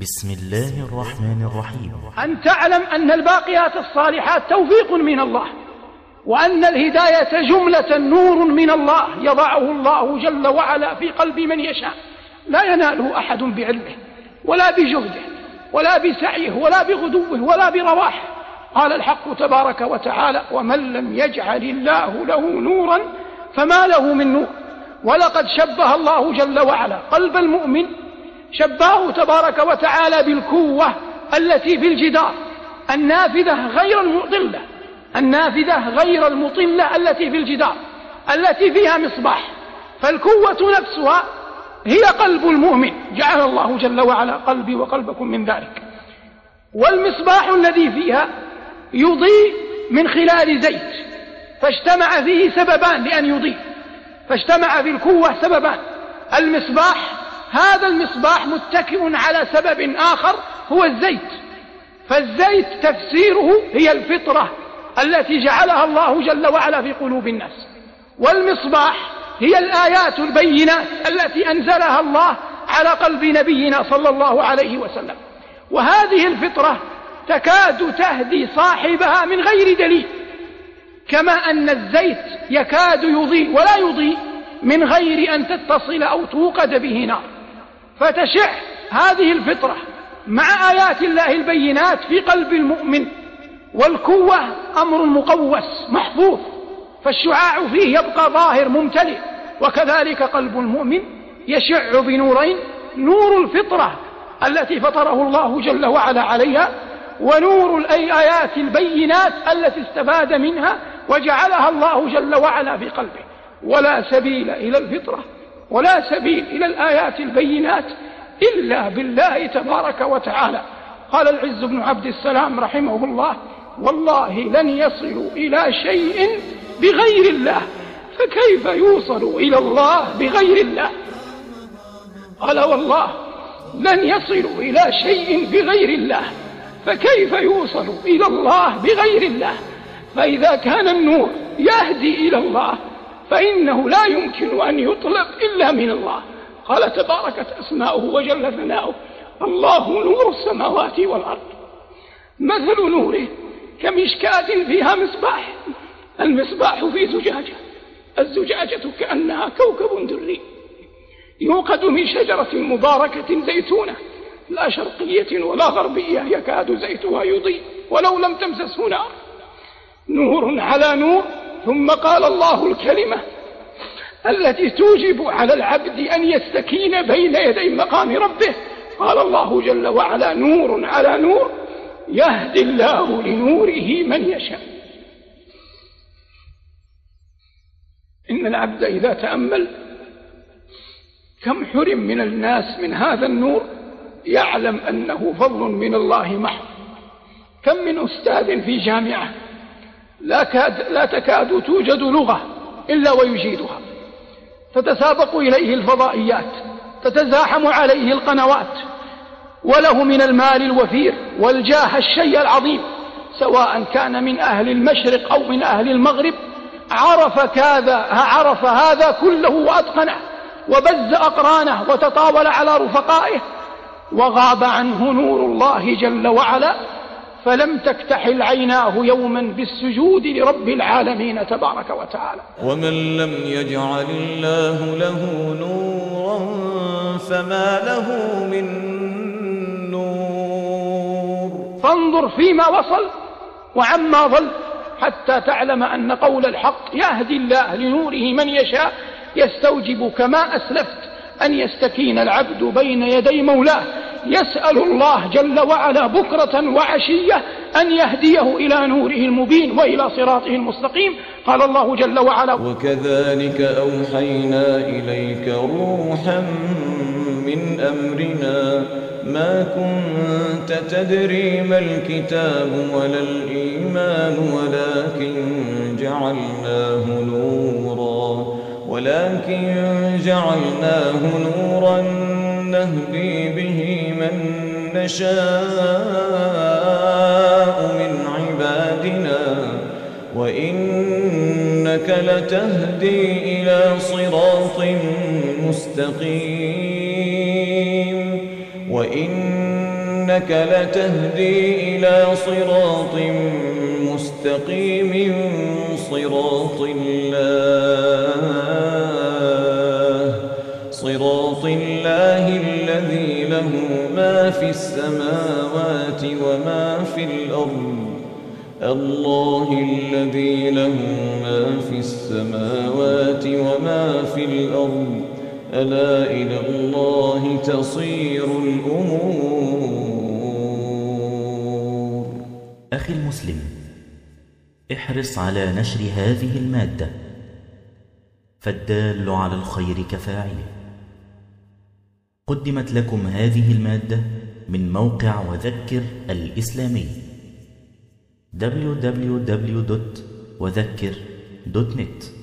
بسم الله الرحمن الرحيم. أن تعلم أن الباقيات الصالحات توفيق من الله وأن الهداية جملة نور من الله يضعه الله جل وعلا في قلب من يشاء. لا يناله أحد بعلمه ولا بجهده ولا بسعيه ولا بغدوه ولا برواحه. قال الحق تبارك وتعالى ومن لم يجعل الله له نورا فما له من نور. ولقد شبه الله جل وعلا قلب المؤمن شبهه تبارك وتعالى بالكوة التي في الجدار. النافذة غير المطلة. النافذة غير المطلة التي في الجدار التي فيها مصباح. فالكوة نفسها هي قلب المؤمن. جعل الله جل وعلا قلبي وقلبكم من ذلك. والمصباح الذي فيها يضيء من خلال زيت. فاجتمع فيه سببان لأن يضيء. فاجتمع في الكوة سببان. المصباح هذا المصباح متكئ على سبب آخر هو الزيت. فالزيت تفسيره هي الفطرة التي جعلها الله جل وعلا في قلوب الناس. والمصباح هي الآيات البينات التي أنزلها الله على قلب نبينا صلى الله عليه وسلم. وهذه الفطرة تكاد تهدي صاحبها من غير دليل. كما أن الزيت يكاد يضيء ولا يضيء من غير أن تتصل أو توقد به نار. فتشع هذه الفطرة مع آيات الله البينات في قلب المؤمن والكوة أمر مقوس محفوظ فالشعاع فيه يبقى ظاهر ممتلئ وكذلك قلب المؤمن يشع بنورين نور الفطرة التي فطره الله جل وعلا عليها ونور الآيات البينات التي استفاد منها وجعلها الله جل وعلا في قلبه. ولا سبيل إلى الفطرة ولا سبيل إلى الآيات البينات إلا بالله تبارك وتعالى. قال العز بن عبد السلام رحمه الله والله لن يصلوا إلى شيء بغير الله فكيف يوصل إلى الله بغير الله؟ قال والله لن يصلوا إلى شيء بغير الله فكيف يوصل إلى الله بغير الله؟ فإذا كان النور يهدي إلى الله فإنه لا يمكن أن يطلب إلا من الله. قال تباركت أسماؤه وجل ثناؤه. الله نور السماوات والأرض. مثل نوره كمشكاة فيها مصباح. المصباح في زجاجة. الزجاجة كأنها كوكب دري. يوقد من شجرة مباركة زيتونة. لا شرقية ولا غربية. يكاد زيتها يضيء ولو لم تمسسه نار. نور على نور ثم قال الله الكلمة التي توجب على العبد أن يستكين بين يدي مقام ربه. قال الله جل وعلا نور على نور يهدي الله لنوره من يشاء. إن العبد إذا تأمل كم حرم من الناس من هذا النور؟ يعلم أنه فضل من الله محض. كم من أستاذ في جامعة لا, كاد لا تكاد توجد لغة إلا ويجيدها. تتسابق إليه الفضائيات تتزاحم عليه القنوات وله من المال الوفير والجاه الشيء العظيم سواء كان من أهل المشرق أو من أهل المغرب عرف كذا عرف هذا كله وأتقنه وبز أقرانه وتطاول على رفقائه وغاب عنه نور الله جل وعلا فلم تكتحل عيناه يوما بالسجود لرب العالمين تبارك وتعالى. ومن لم يجعل الله له نورا فما له من نور. فانظر فيما وصل وعما ظل حتى تعلم أن قول الحق يهدي الله لنوره من يشاء يستوجب كما أسلفت أن يستكين العبد بين يدي مولاه. يسأل الله جل وعلا بكرة وعشية أن يهديه إلى نوره المبين وإلى صراطه المستقيم. قال الله جل وعلا وكذلك أوحينا إليك روحا من أمرنا ما كنت تدري ما الكتاب ولا الإيمان ولكن جعلناه نورا ولكن جعلناه نورا نهدي به من نشاء من عبادنا وإنك لتهدي إلى صراط مستقيم وإن إنك لتهدي إلى صراط مستقيم صراط الله صراط الله الذي له ما في السماوات وما في الأرض. الله الذي له ما في السماوات وما في الأرض. ألا إلى الله تصير الأمور. أخي المسلم احرص على نشر هذه المادة. فالدال على الخير كفاعله. قدمت لكم هذه المادة من موقع وذكر الإسلامي. www.وذكر.net